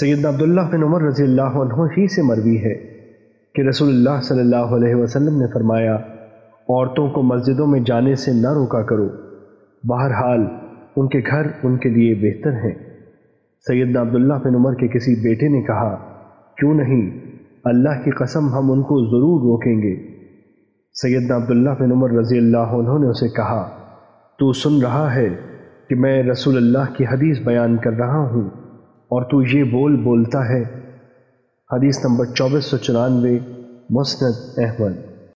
سیدنا عبداللہ بن عمر رضی اللہ عنہ ہی سے مروی ہے کہ رسول اللہ صلی اللہ علیہ وسلم نے فرمایا، عورتوں کو مسجدوں میں جانے سے نہ روکا کرو۔ بہرحال، ان کے گھر ان کے لیے بہتر ہیں۔ سیدنا عبداللہ بن عمر کے کسی بیٹے نے کہا، کیوں نہیں؟ اللہ کی قسم ہم ان کو ضرور روکیں گے۔ سیدنا عبداللہ بن عمر رضی اللہ عنہ نے اسے کہا، تو سن رہا ہے کہ میں رسول اللہ کی حدیث بیان کر رہا ہوں۔ اور تو یہ بول بولتا ہے۔ حدیث نمبر چوبیس سو چورانوے مسند احمد۔